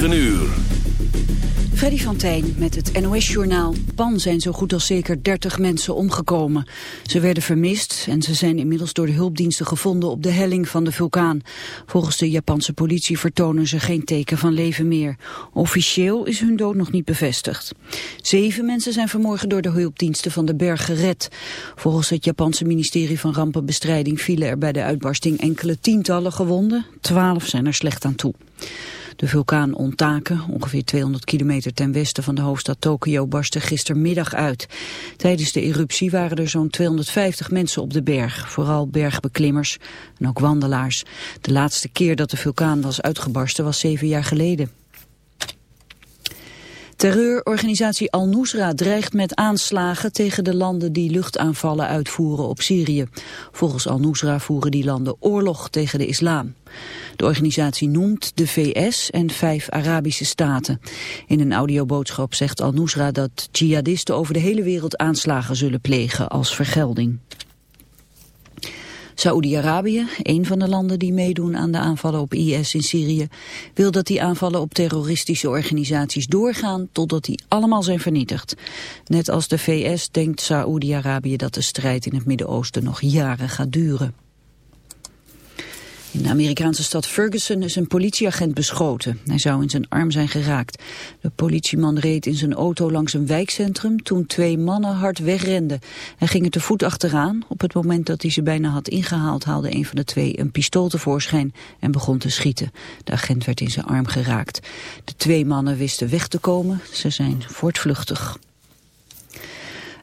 9 uur. Freddy van Tijn met het NOS-journaal. Pan zijn zo goed als zeker 30 mensen omgekomen. Ze werden vermist en ze zijn inmiddels door de hulpdiensten gevonden op de helling van de vulkaan. Volgens de Japanse politie vertonen ze geen teken van leven meer. Officieel is hun dood nog niet bevestigd. Zeven mensen zijn vanmorgen door de hulpdiensten van de berg gered. Volgens het Japanse ministerie van Rampenbestrijding vielen er bij de uitbarsting enkele tientallen gewonden. Twaalf zijn er slecht aan toe. De vulkaan Ontake, ongeveer 200 kilometer ten westen van de hoofdstad Tokio, barstte gistermiddag uit. Tijdens de eruptie waren er zo'n 250 mensen op de berg, vooral bergbeklimmers en ook wandelaars. De laatste keer dat de vulkaan was uitgebarsten was zeven jaar geleden. Terreurorganisatie Al-Nusra dreigt met aanslagen tegen de landen die luchtaanvallen uitvoeren op Syrië. Volgens Al-Nusra voeren die landen oorlog tegen de islam. De organisatie noemt de VS en vijf Arabische staten. In een audioboodschap zegt Al-Nusra dat jihadisten over de hele wereld aanslagen zullen plegen als vergelding. Saoedi-Arabië, een van de landen die meedoen aan de aanvallen op IS in Syrië, wil dat die aanvallen op terroristische organisaties doorgaan totdat die allemaal zijn vernietigd. Net als de VS denkt Saoedi-Arabië dat de strijd in het Midden-Oosten nog jaren gaat duren. In de Amerikaanse stad Ferguson is een politieagent beschoten. Hij zou in zijn arm zijn geraakt. De politieman reed in zijn auto langs een wijkcentrum toen twee mannen hard wegrenden. Hij ging er te voet achteraan. Op het moment dat hij ze bijna had ingehaald haalde een van de twee een pistool tevoorschijn en begon te schieten. De agent werd in zijn arm geraakt. De twee mannen wisten weg te komen. Ze zijn voortvluchtig.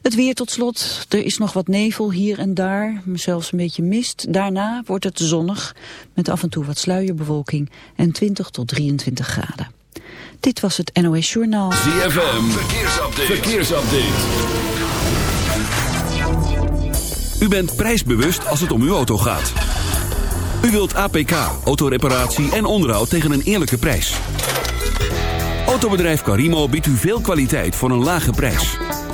Het weer tot slot. Er is nog wat nevel hier en daar, zelfs een beetje mist. Daarna wordt het zonnig, met af en toe wat sluierbewolking en 20 tot 23 graden. Dit was het NOS Journaal. ZFM, verkeersupdate. verkeersupdate. U bent prijsbewust als het om uw auto gaat. U wilt APK, autoreparatie en onderhoud tegen een eerlijke prijs. Autobedrijf Carimo biedt u veel kwaliteit voor een lage prijs.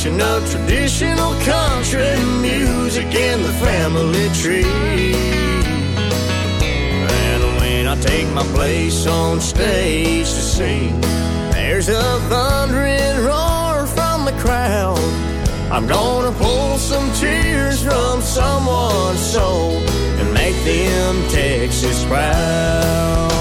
Generation of traditional country music in the family tree. And when I take my place on stage to sing, there's a thundering roar from the crowd. I'm gonna pull some tears from someone's soul and make them Texas proud.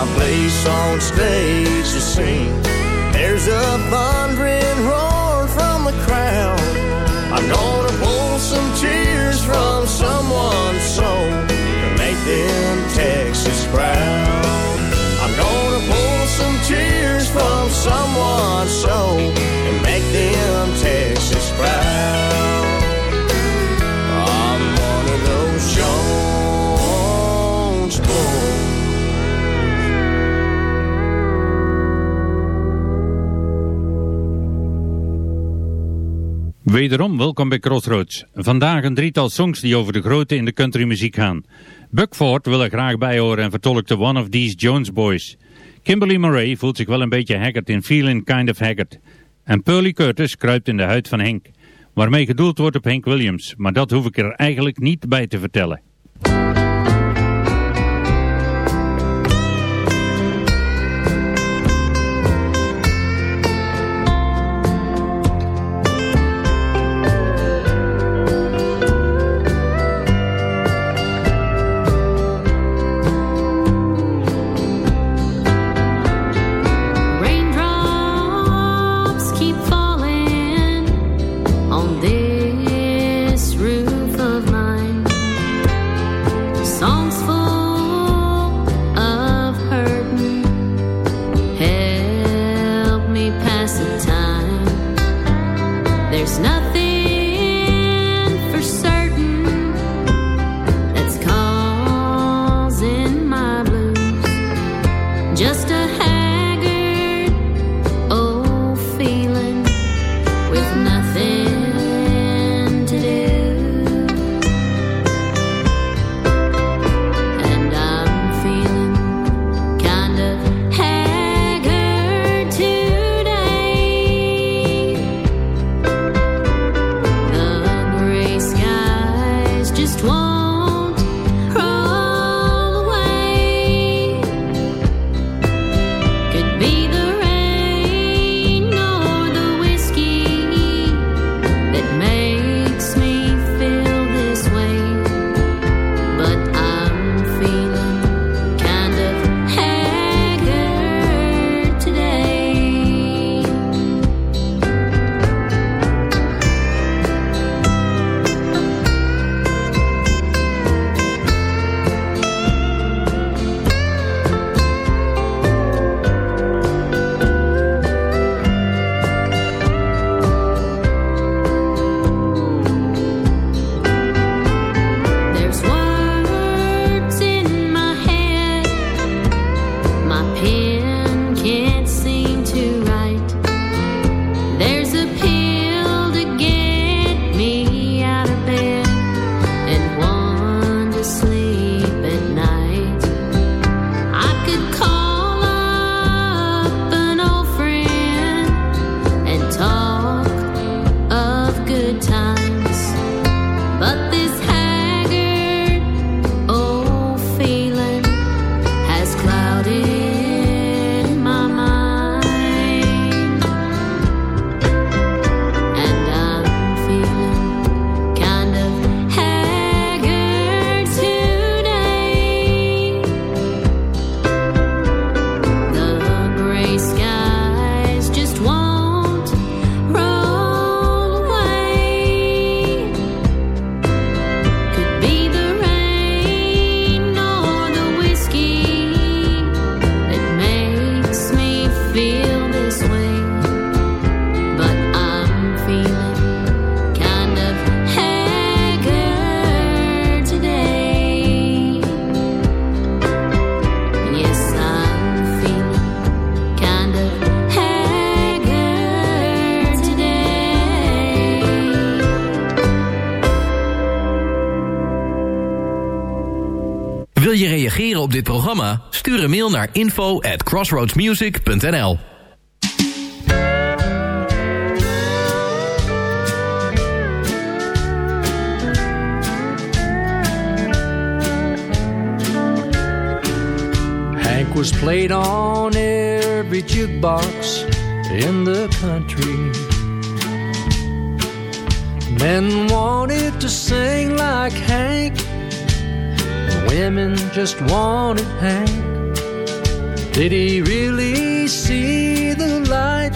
My place on stage to sing, there's a thundering roar from the crowd. I'm gonna pull some tears from someone's soul to make them Texas proud. I'm gonna pull some tears from someone's soul Wederom welkom bij Crossroads. Vandaag een drietal songs die over de grote in de countrymuziek gaan. Buckford wil er graag bij horen en vertolkte One of These Jones Boys. Kimberly Murray voelt zich wel een beetje haggard in Feeling Kind of Haggard. En Pearlie Curtis kruipt in de huid van Henk. Waarmee gedoeld wordt op Hank Williams, maar dat hoef ik er eigenlijk niet bij te vertellen. Reageren op dit programma? Stuur een mail naar info at crossroadsmusic.nl Hank was played on every jukebox in the country. Men wanted to sing like Hank. Women just wanted Hank. Did he really see the light?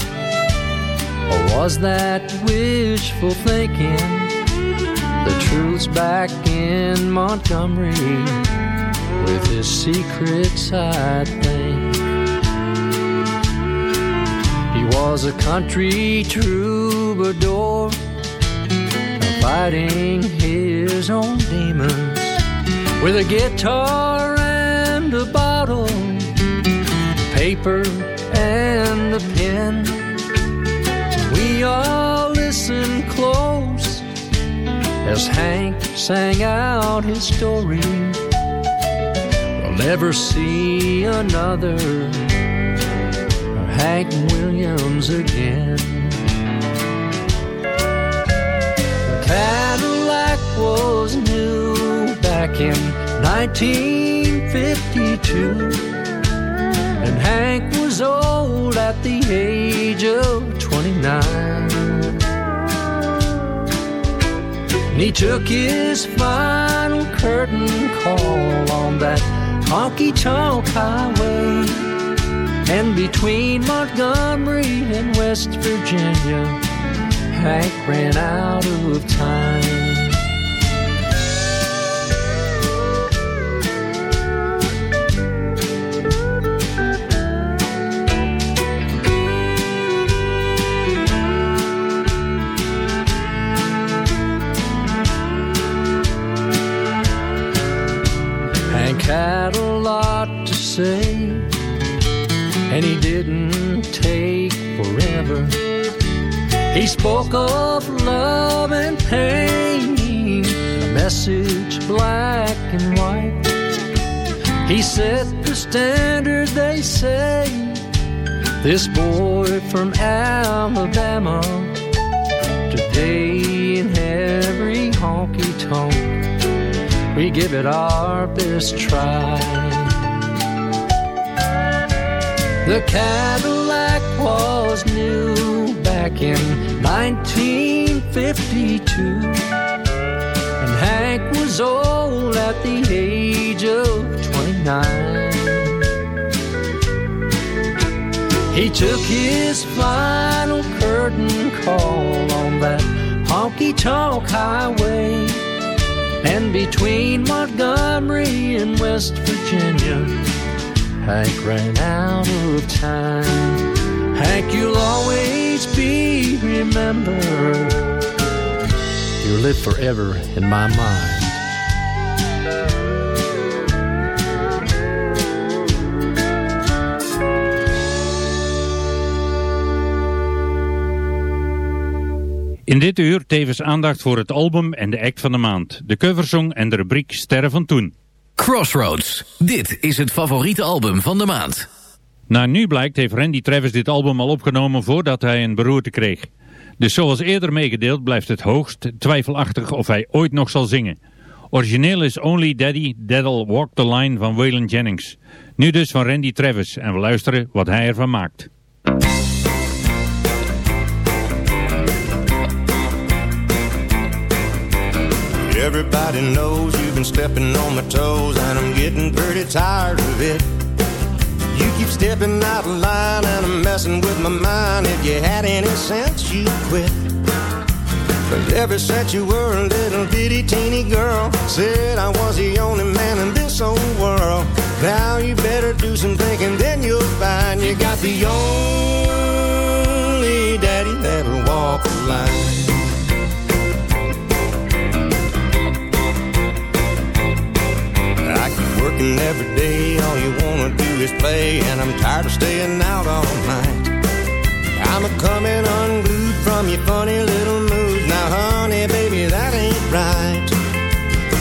Or was that wishful thinking? The truth's back in Montgomery with his secrets, I think. He was a country troubadour, fighting his own demons with a guitar and a bottle, paper and a pen. We all listened close as Hank sang out his story. We'll never see another Hank Williams again. Cadillac was new back in 1952. And Hank was old at the age of 29. And he took his final curtain call on that honky tonk highway. And between Montgomery and West Virginia, Hank ran out of time. This boy from Alabama, today in every honky tonk, we give it our best try. The Cadillac was new back in 1952. And Hank was old at the age of 29. He took his final curtain call on that honky tonk highway. And between Montgomery and West Virginia, Hank ran out of time. Hank, you'll always be remembered. You'll live forever in my mind. In dit uur tevens aandacht voor het album en de act van de maand. De coversong en de rubriek Sterren van Toen. Crossroads. Dit is het favoriete album van de maand. Naar nu blijkt heeft Randy Travis dit album al opgenomen voordat hij een beroerte kreeg. Dus zoals eerder meegedeeld blijft het hoogst twijfelachtig of hij ooit nog zal zingen. Origineel is Only Daddy That'll Walk the Line van Waylon Jennings. Nu dus van Randy Travis en we luisteren wat hij ervan maakt. Everybody knows you've been stepping on my toes, and I'm getting pretty tired of it. You keep stepping out of line, and I'm messing with my mind. If you had any sense, you'd quit. But ever since you were a little bitty teeny girl, said I was the only man in this whole world. Now you better do some thinking, then you'll find you got the only daddy that'll walk the line. Working every day, all you wanna do is play, and I'm tired of staying out all night. I'm a coming unglued from your funny little moods. Now, honey, baby, that ain't right.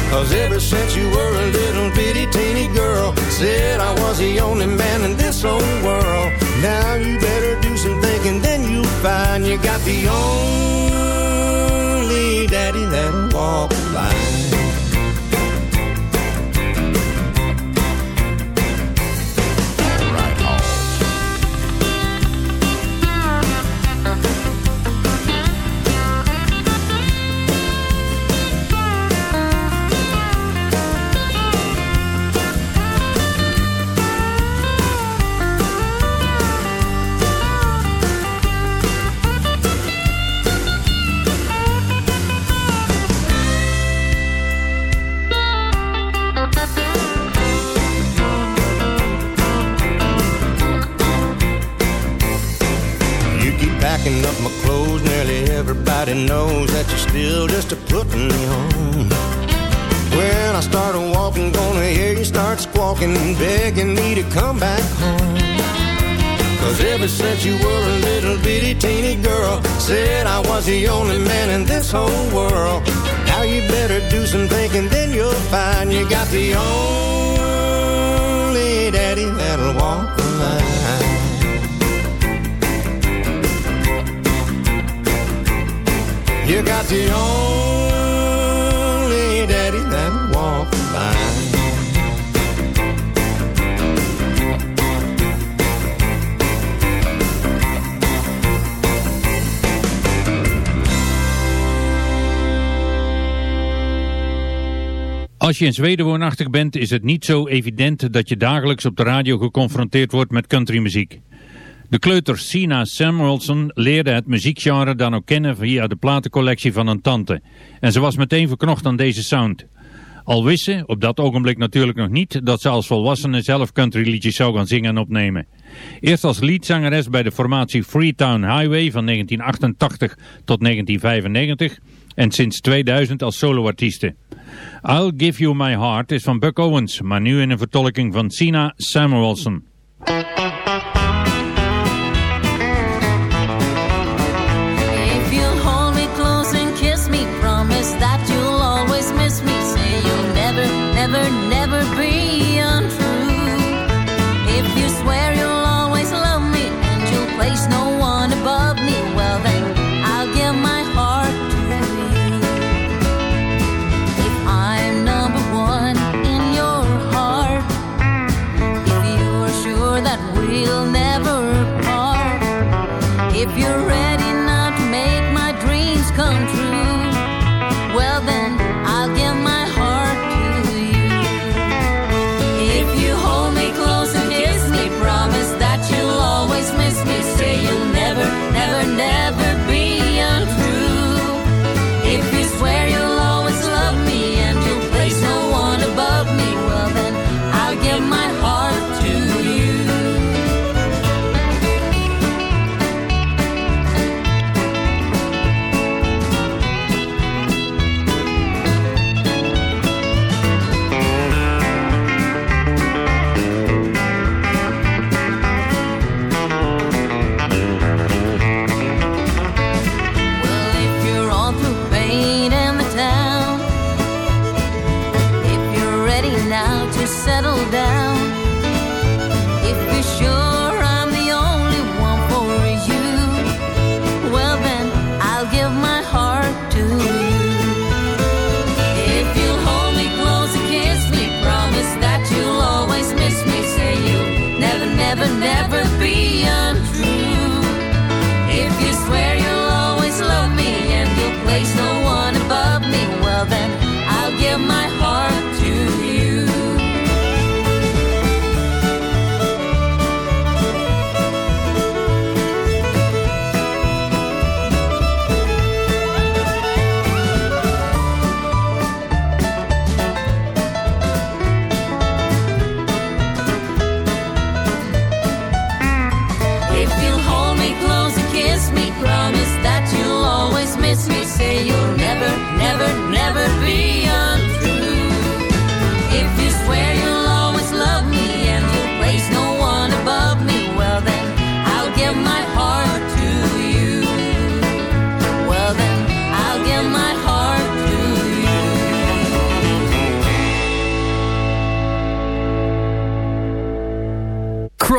Cause ever since you were a little bitty teeny girl, said I was the only man in this whole world. Now you better do some thinking, then you'll find you got the only packing up my clothes. Nearly everybody knows that you're still just a putting me on. When I start walking, gonna hear you start squawking, begging me to come back home. Cause ever since you were a little bitty teeny girl, said I was the only man in this whole world. Now you better do some thinking, then you'll find you got the only daddy that'll walk the line. You got the only line. Als je in Zweden woonachtig bent is het niet zo evident dat je dagelijks op de radio geconfronteerd wordt met countrymuziek. De kleuter Sina Samuelson leerde het muziekgenre dan ook kennen via de platencollectie van een tante. En ze was meteen verknocht aan deze sound. Al wist ze, op dat ogenblik natuurlijk nog niet, dat ze als volwassene zelf countryliedjes zou gaan zingen en opnemen. Eerst als leadzangeres bij de formatie Freetown Highway van 1988 tot 1995 en sinds 2000 als soloartieste. I'll Give You My Heart is van Buck Owens, maar nu in een vertolking van Sina Samuelson.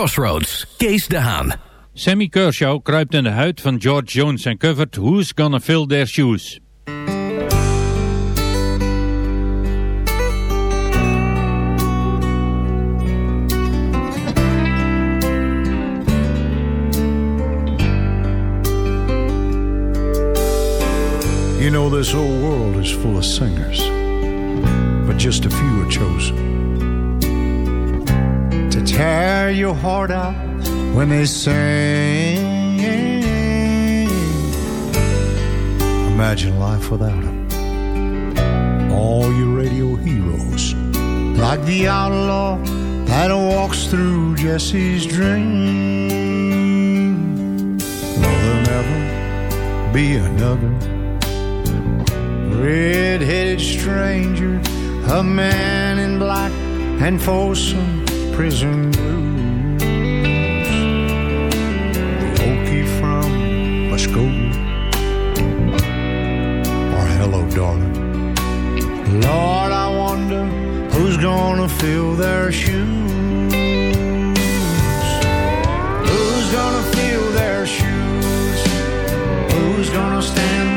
Crossroads, Kees de Haan. Sammy Kershaw kruipt in de huid van George Jones en covert Who's Gonna Fill Their Shoes. You know, this whole world is full of singers, but just a few are chosen to tear your heart out when they sing. Imagine life without them. All your radio heroes, like the outlaw that walks through Jesse's dream. Will there never be another? red-headed stranger, a man in black and Folsom prison blues. The Okie from Muskogee, or Hello Darling. Lord, I wonder who's gonna fill their shoes. Who's gonna fill their shoes? Who's gonna stand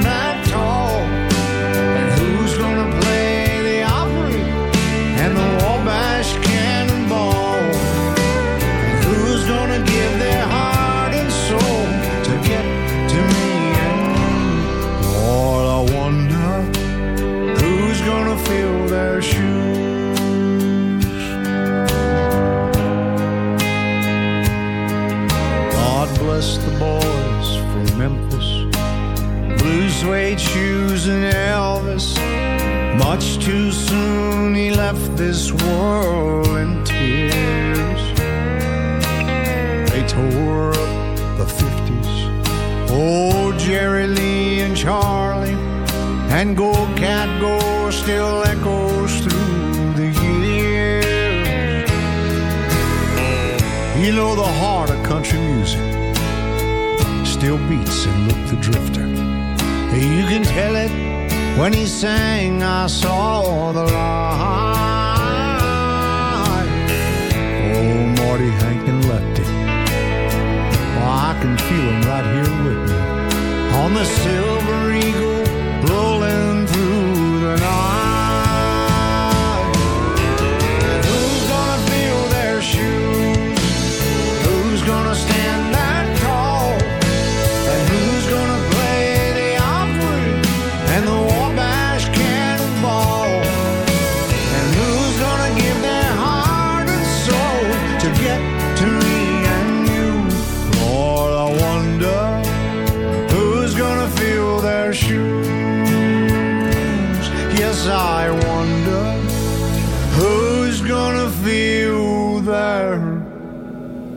their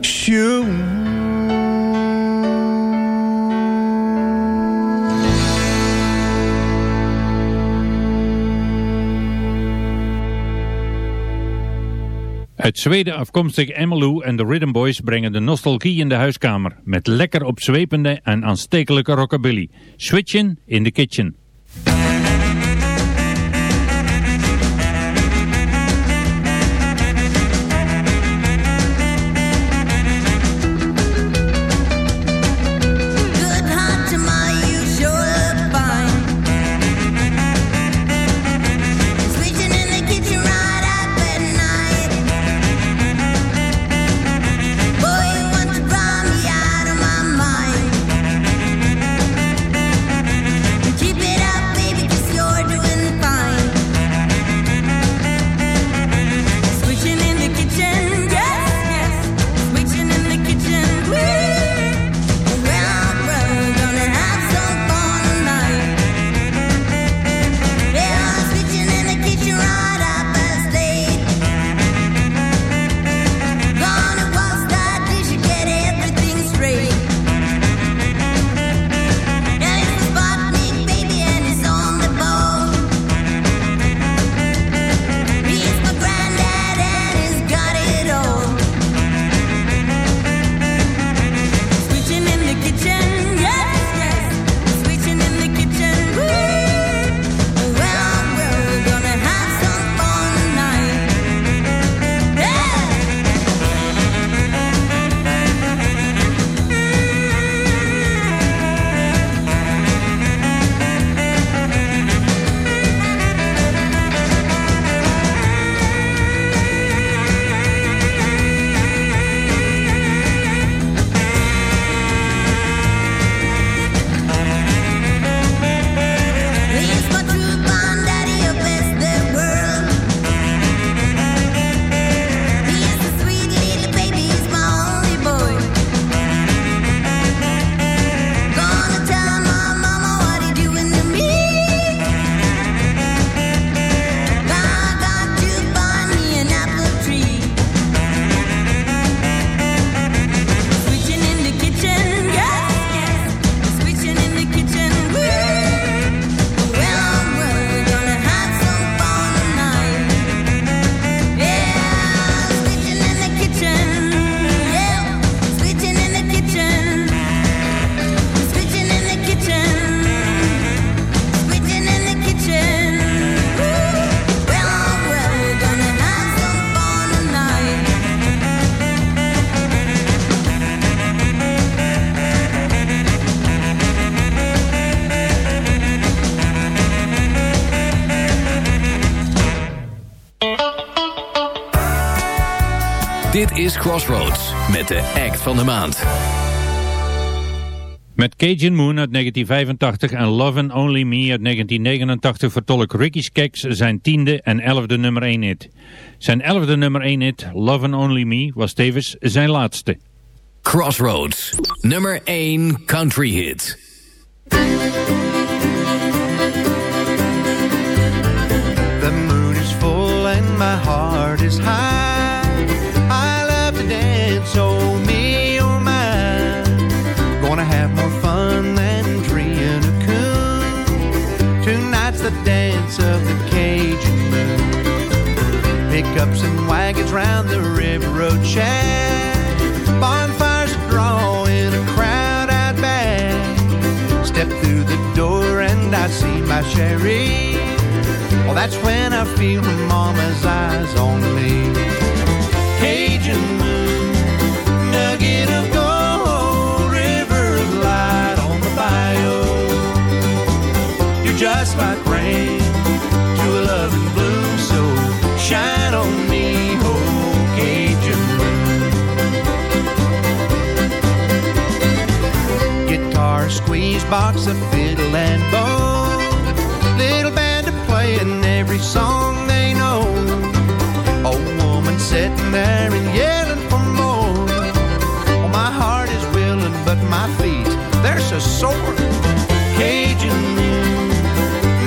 shoes. Uit Zweden afkomstig Emmylou en de Rhythm Boys brengen de nostalgie in de huiskamer. Met lekker opzwepende en aanstekelijke rockabilly. Switchen in the kitchen. De act van de maand. Met Cajun Moon uit 1985 en Lovin' Only Me uit 1989 vertolkt Ricky Skaggs zijn tiende en elfde nummer 1 hit. Zijn elfde nummer 1 hit, Lovin' Only Me, was tevens zijn laatste. Crossroads, nummer 1 country hit. The moon is full and my heart is high. Round the river road shack. Bonfires are drawing a crowd out back. Step through the door and I see my Sherry. Well, that's when I feel my mama's eyes on me. Cajun moon, nugget of gold, river of light on the bayou. You're just like box, of fiddle and bow. Little band to playing every song they know. Old woman sitting there and yelling for more. Oh, my heart is willing, but my feet, they're so sore. Cajun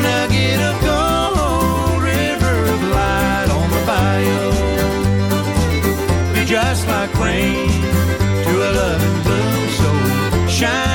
nugget of gold, river of light on the bayou. You're just like rain to a loving bloom, so shine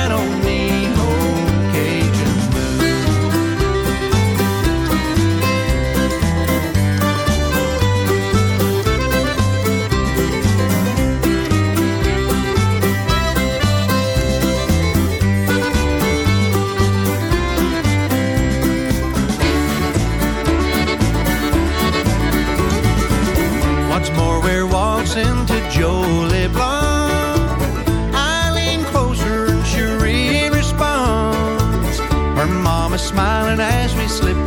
smiling as we slip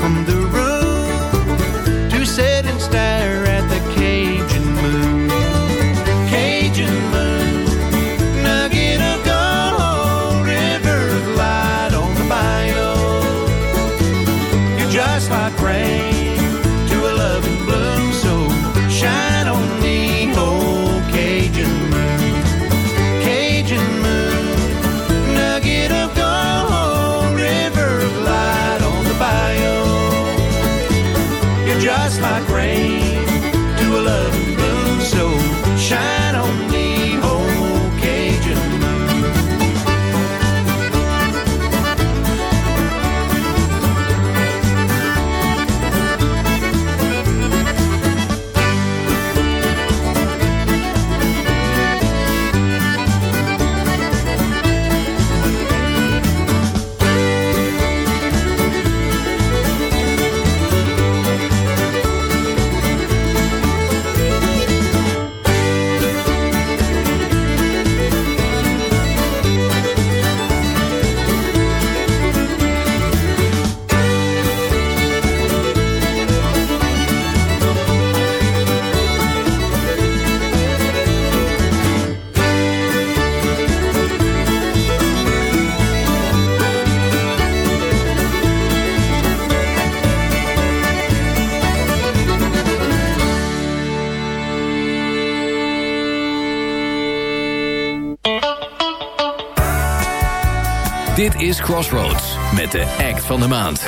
act van de maand.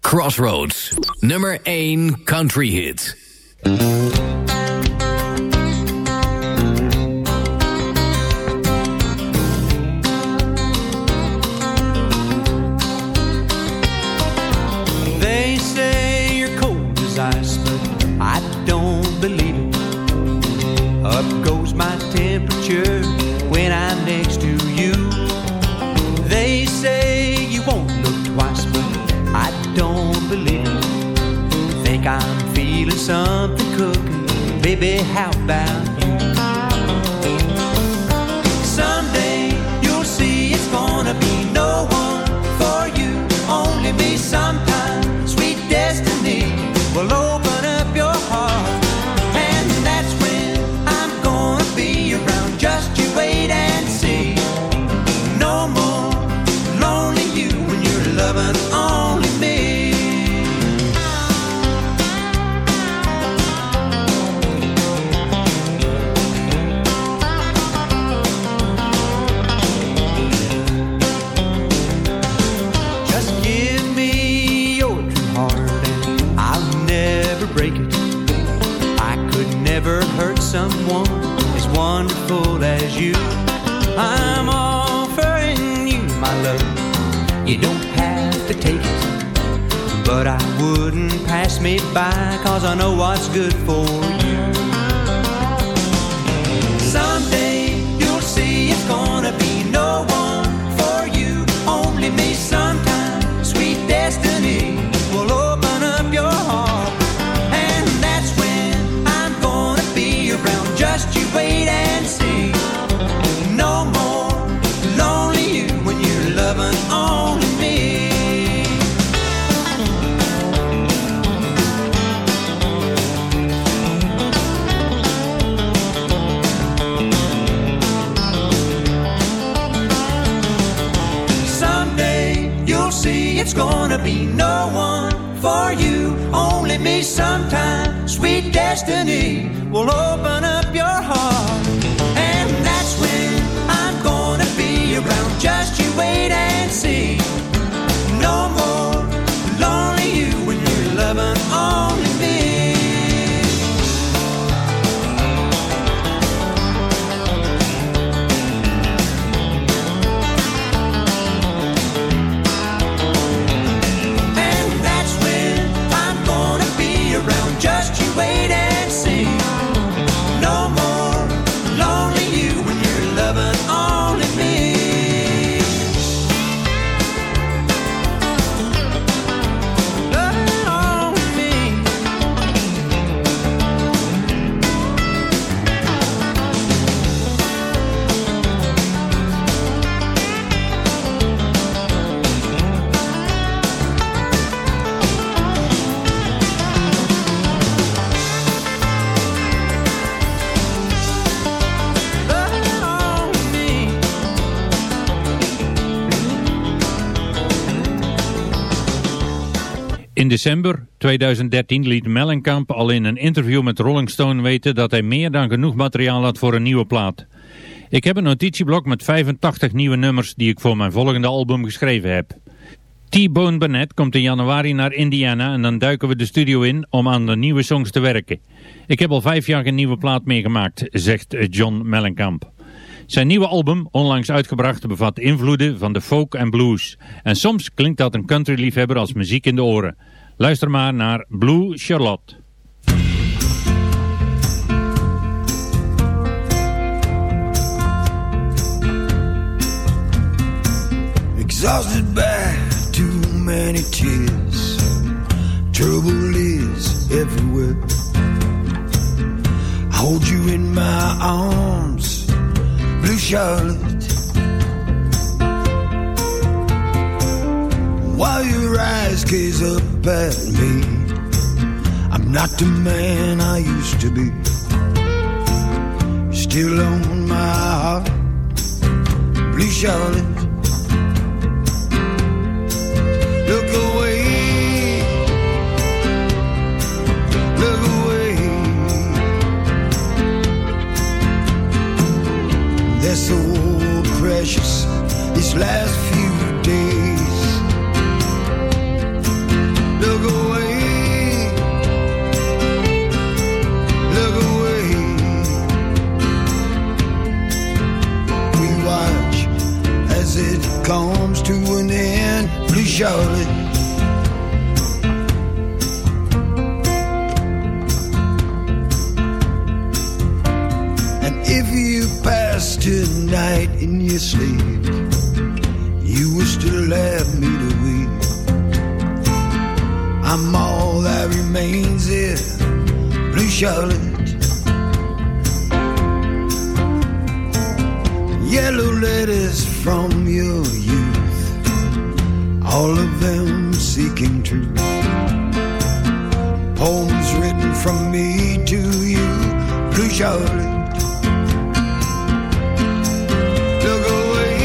Crossroads, nummer 1 country hit. I'm feeling something cooking, baby. How about you? Someday you'll see it's gonna be no one for you, only me. Sometime, someone as wonderful as you. I'm offering you my love. You don't have to take it, but I wouldn't pass me by cause I know what's good for you. Someday you'll see it's gonna be no one for you, only me sometime. December 2013 liet Mellencamp al in een interview met Rolling Stone weten dat hij meer dan genoeg materiaal had voor een nieuwe plaat. Ik heb een notitieblok met 85 nieuwe nummers die ik voor mijn volgende album geschreven heb. T-Bone Burnett komt in januari naar Indiana en dan duiken we de studio in om aan de nieuwe songs te werken. Ik heb al vijf jaar een nieuwe plaat meegemaakt, zegt John Mellencamp. Zijn nieuwe album, onlangs uitgebracht, bevat invloeden van de folk en blues. En soms klinkt dat een countryliefhebber als muziek in de oren. Luister maar naar Blue Charlotte. Exhausted by too many tears. Trouble is everywhere. I hold you in my arms, Blue Charlotte. While your eyes gaze up at me, I'm not the man I used to be. Still on my heart, Blue Charlotte. Look away, look away. They're so precious these last comes to an end. Blue Charlotte. And if you pass tonight in your sleep, you will still have me to weep. I'm all that remains here, Blue Charlotte. yellow letters from your youth, all of them seeking truth. Poems written from me to you, plus Charlie. Look away,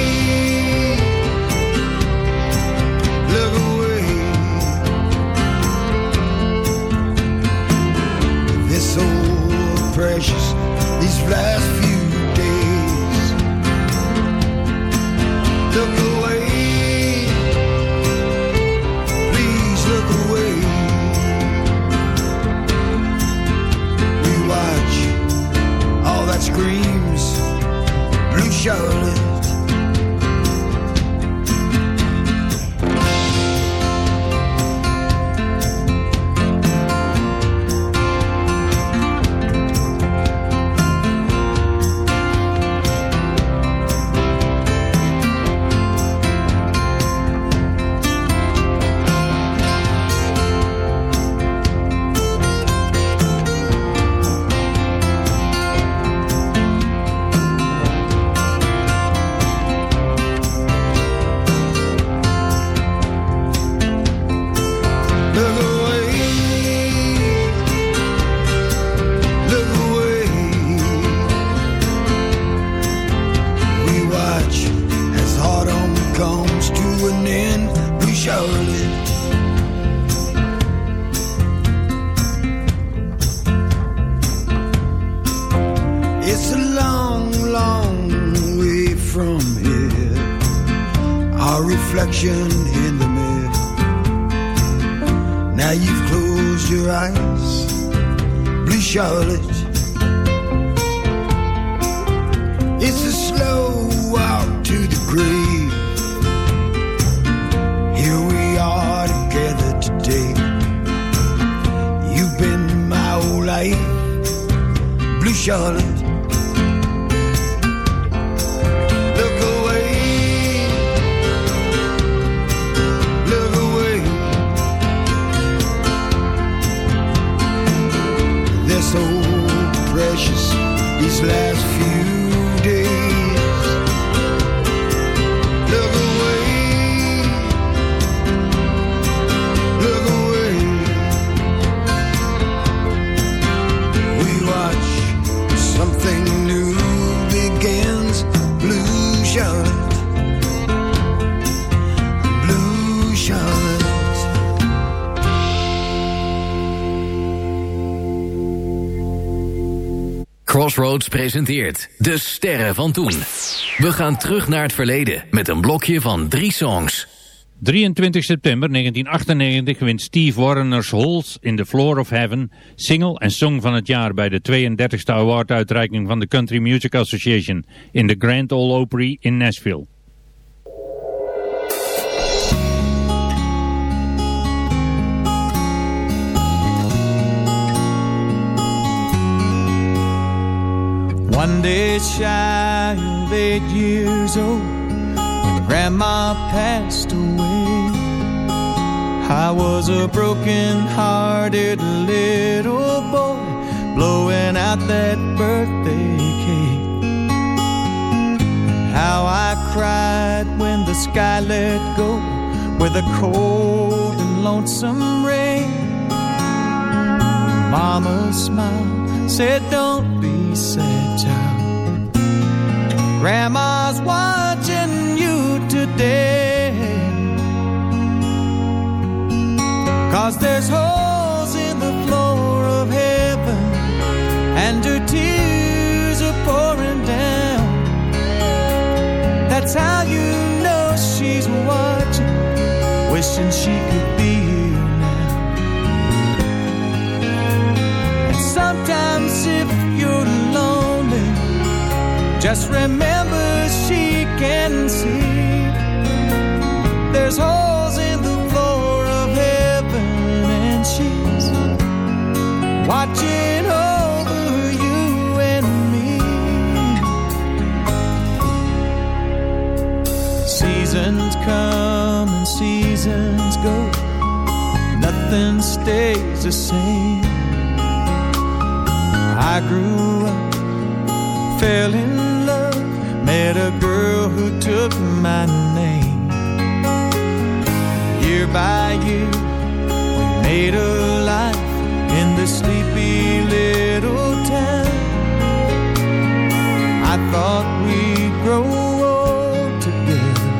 look away. This old precious, these flowers. surely Charlotte. It's a slow walk to the grave. Here we are together today. You've been my whole life, blue Charlotte. Last Crossroads presenteert De Sterren van Toen. We gaan terug naar het verleden met een blokje van drie songs. 23 september 1998 wint Steve Warner's Holes in the Floor of Heaven single en song van het jaar bij de 32e awarduitreiking van de Country Music Association in de Grand Ole Opry in Nashville. One day shy of eight years old, when Grandma passed away, I was a broken-hearted little boy blowing out that birthday cake. How I cried when the sky let go with a cold and lonesome rain. Mama smiled, said, Don't be sad, child. Grandma's watching you today. Cause there's holes in the floor of heaven, and her tears are pouring down. That's how you know she's watching, wishing she could be here now. And sometimes if just remember she can see. There's holes in the floor of heaven, and she's watching over you and me. Seasons come and seasons go, nothing stays the same. I grew up, fell in met a girl who took my name. Year by year, we made a life in the sleepy little town. I thought we'd grow old together.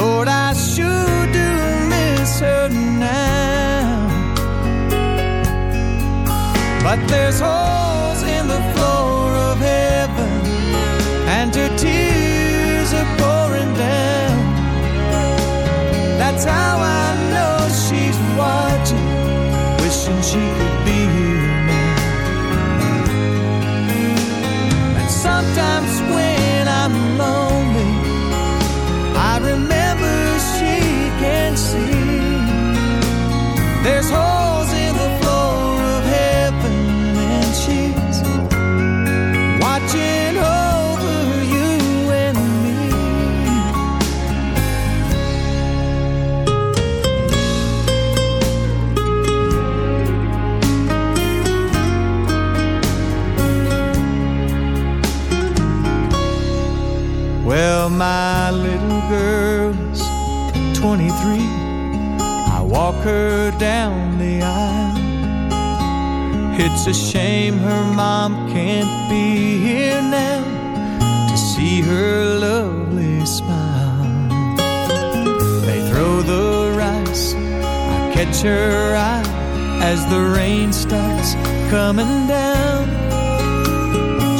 Lord, I sure do miss her now. But there's holes as the rain starts coming down.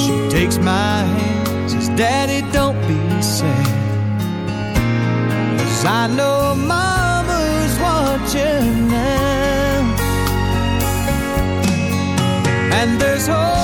She takes my hand, says, Daddy, don't be sad. Cause I know Mama's watching now. And there's holes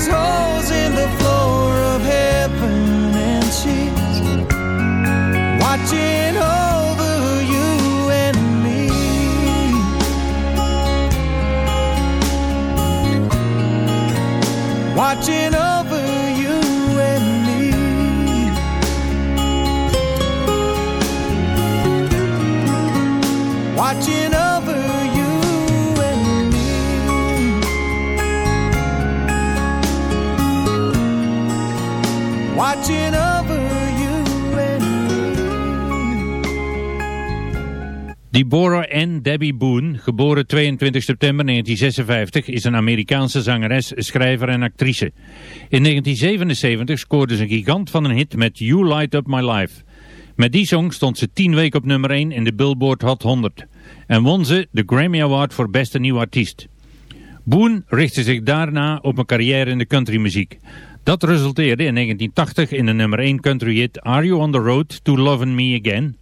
there's holes in the floor of heaven, and she's watching Deborah Ann Debbie Boone, geboren 22 september 1956, is een Amerikaanse zangeres, schrijver en actrice. In 1977 scoorde ze een gigant van een hit met You Light Up My Life. Met die song stond ze 10 weken op nummer 1 in de Billboard Hot 100 en won ze de Grammy Award voor beste nieuwe artiest. Boone richtte zich daarna op een carrière in de countrymuziek. Dat resulteerde in 1980 in de nummer 1 country hit Are You On The Road To Lovin' Me Again?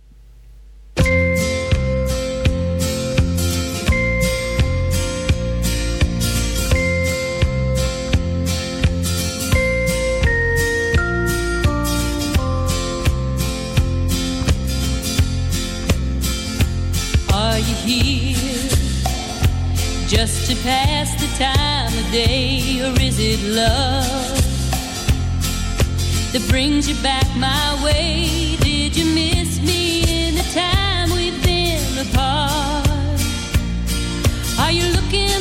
Here just to pass the time of day, or is it love that brings you back my way? Did you miss me in the time we've been apart? Are you looking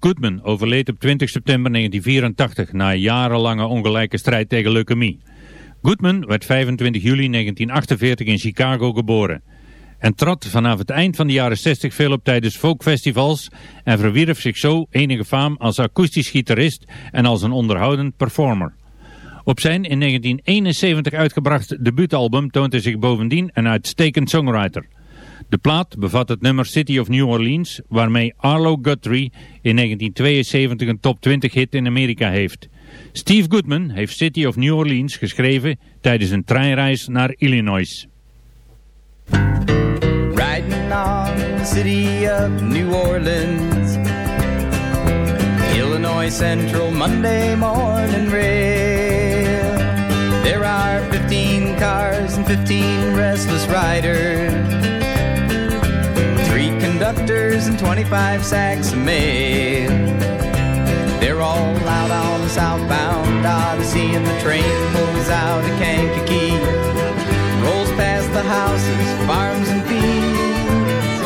Goodman overleed op 20 september 1984 na een jarenlange ongelijke strijd tegen leukemie. Goodman werd 25 juli 1948 in Chicago geboren en trad vanaf het eind van de jaren 60 veel op tijdens folkfestivals en verwierf zich zo enige faam als akoestisch gitarist en als een onderhoudend performer. Op zijn in 1971 uitgebracht debuutalbum toont hij zich bovendien een uitstekend songwriter. De plaat bevat het nummer City of New Orleans, waarmee Arlo Guthrie in 1972 een top 20 hit in Amerika heeft. Steve Goodman heeft City of New Orleans geschreven tijdens een treinreis naar Illinois. Riding on city of New Orleans Illinois Central Monday morning rail There are 15 cars and 15 restless riders and 25 sacks of mail They're all out on the southbound Odyssey And the train pulls out of Kankakee Rolls past the houses, farms and fields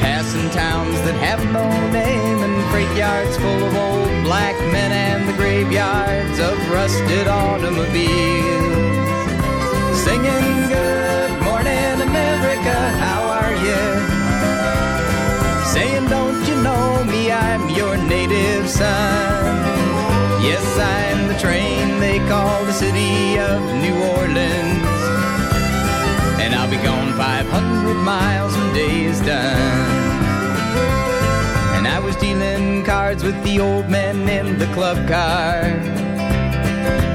Passing towns that have no name And freight yards full of old black men And the graveyards of rusted automobiles Singing good morning America, how are you? Know me, I'm your native son. Yes, I'm the train they call the city of New Orleans. And I'll be gone 500 miles when day is done. And I was dealing cards with the old men in the club car.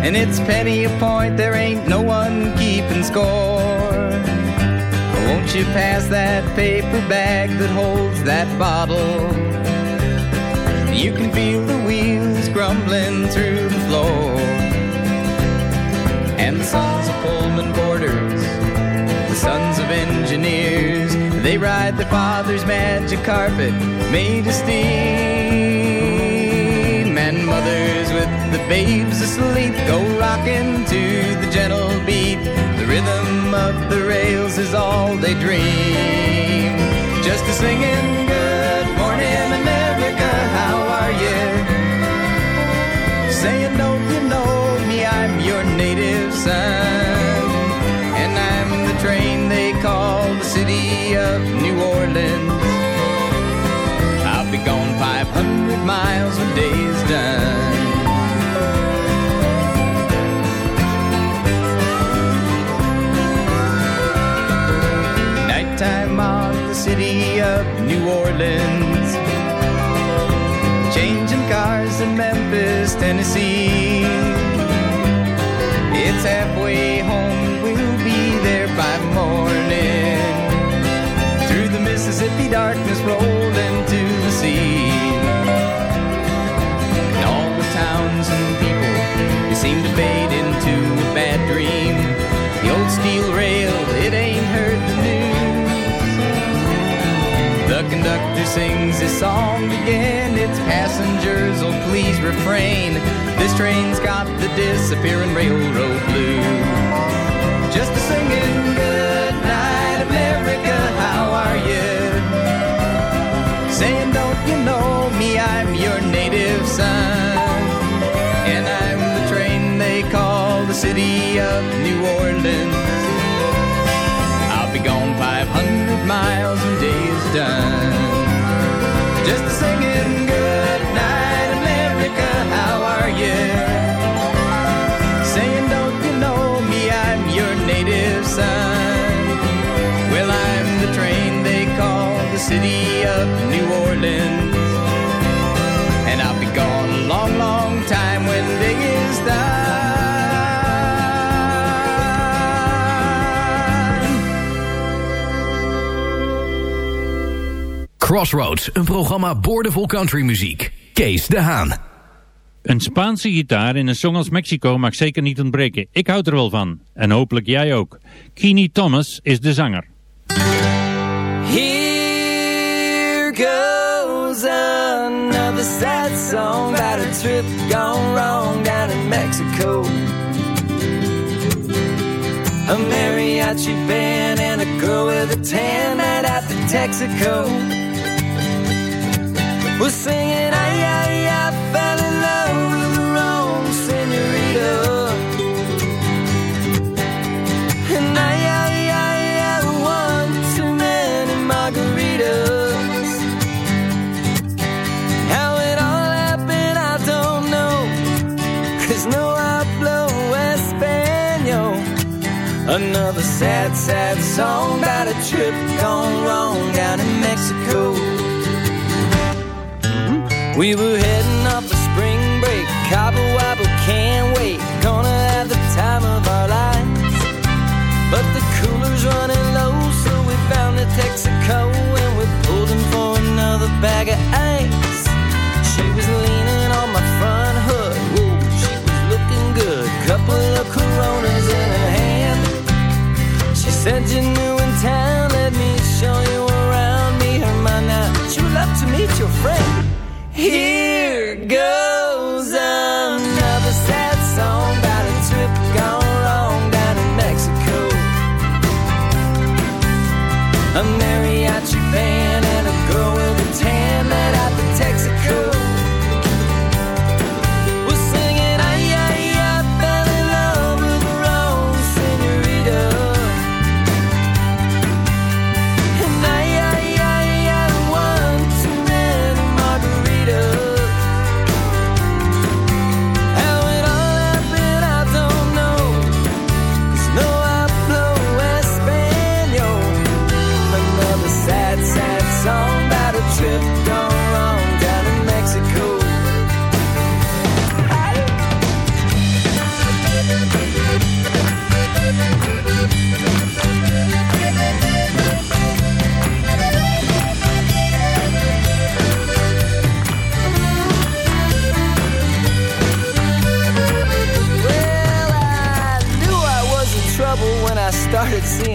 And it's penny a point, there ain't no one keeping score Won't you pass that paper bag that holds that bottle? You can feel the wheels grumbling through the floor And the sons of Pullman porters The sons of engineers They ride their father's magic carpet Made of steam And mothers babes asleep Go rocking to the gentle beat. The rhythm of the rails is all they dream. Just a singing good morning America, how are you? Saying don't you know me, I'm your native son. And I'm the train they call the city of New Orleans. I'll be gone 500 miles when day's done Orleans. Changing cars in Memphis, Tennessee. It's halfway home, we'll be there by morning. Through the Mississippi darkness rolling to the sea. And all the towns and people, they seem to fade into a bad dream conductor sings his song again. Its passengers, oh please refrain. This train's got the disappearing railroad blues. Just a singing good night, America, how are you? Saying, don't you know me, I'm your native son. And I'm the train they call the city of New Orleans. Miles when day's done. Crossroads, een programma boordevol countrymuziek. Kees de Haan. Een Spaanse gitaar in een song als Mexico mag zeker niet ontbreken. Ik houd er wel van. En hopelijk jij ook. Kini Thomas is de zanger. Here goes another sad song about a trip gone wrong down in Mexico. A mariachi band and a girl with a tan night after Texaco. Was singing, ay, ay, I fell in love with the wrong senorita. And ay, ay, ay, I want too many margaritas. How it all happened, I don't know. Cause no hablo Espanol. Another sad, sad song about a trip gone wrong down in Mexico. We were heading off for spring break, cobble wobble, can't wait. Gonna have the time of our lives. But the cooler's running low, so we found the Texaco and we pulled in for another bag of ice. She was leaning on my front hood. Whoa, she was looking good. Couple of Coronas in her hand. She said you're new in town, let me show you around. Me her mind now. She would love to meet your friend. Here goes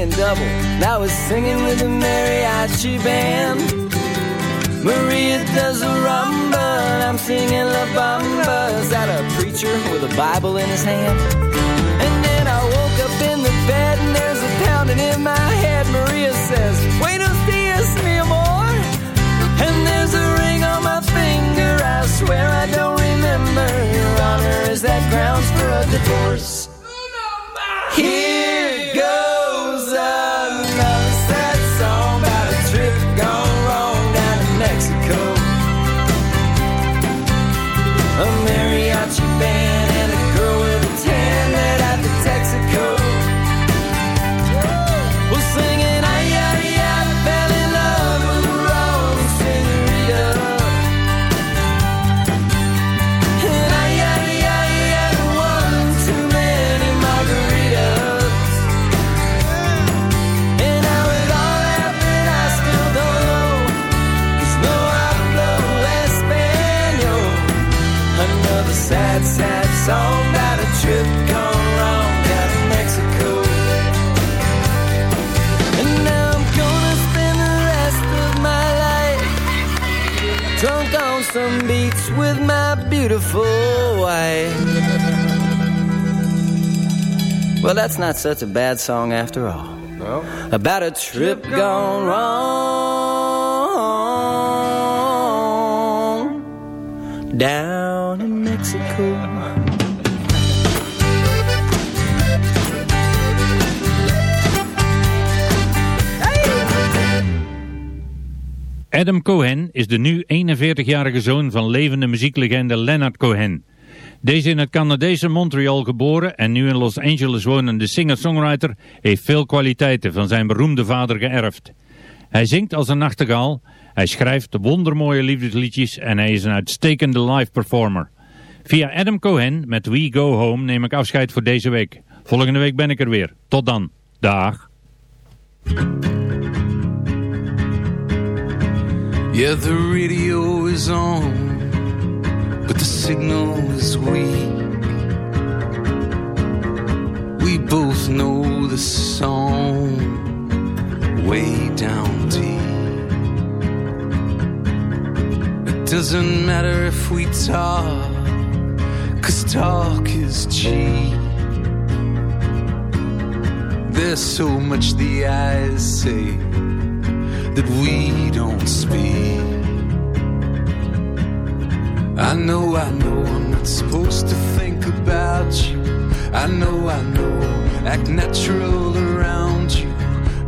seeing double. And I was singing with the mariachi band. Maria does a rumba, and I'm singing La Bamba. Is that a preacher with a Bible in his hand? And then I woke up in the bed, and there's a pounding in my head. Maria says, Buenos dias, mi amor. And there's a ring on my finger. I swear I don't remember. Your honor, is that grounds for a divorce? Here some beats with my beautiful wife. Well, that's not such a bad song after all. About a trip gone wrong down in Mexico. Adam Cohen is de nu 41-jarige zoon van levende muzieklegende Leonard Cohen. Deze in het Canadese Montreal geboren en nu in Los Angeles wonende singer-songwriter heeft veel kwaliteiten van zijn beroemde vader geërfd. Hij zingt als een nachtegaal, hij schrijft wondermooie liefdesliedjes en hij is een uitstekende live performer. Via Adam Cohen met We Go Home neem ik afscheid voor deze week. Volgende week ben ik er weer. Tot dan. Dag. Yeah, the radio is on, but the signal is weak. We both know the song way down deep. It doesn't matter if we talk, cause talk is cheap. There's so much the eyes say that we don't speak. I know, I know, I'm not supposed to think about you. I know, I know, act natural around you.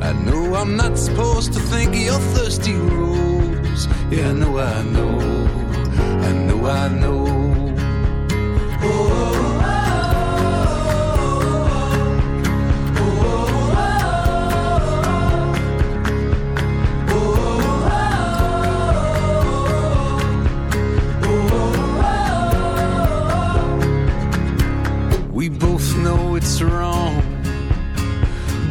I know I'm not supposed to think of your thirsty rose. Yeah, I know, I know, I know, I know. It's wrong,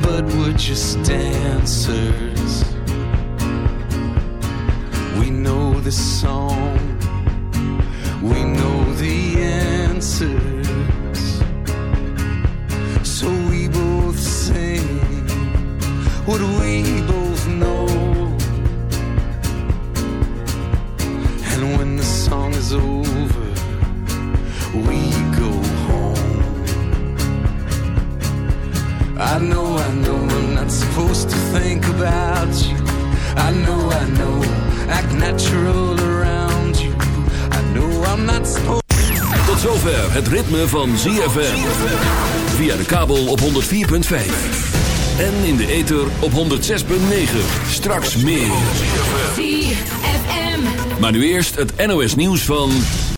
but we're just dancers. We know the song, we know the answers. So we both sing what we both I know, I know, I'm not supposed to think about you. I know, I know, act natural around you. I know I'm not supposed Tot zover het ritme van ZFM. Via de kabel op 104.5. En in de ether op 106.9. Straks meer. ZFM. Maar nu eerst het NOS nieuws van...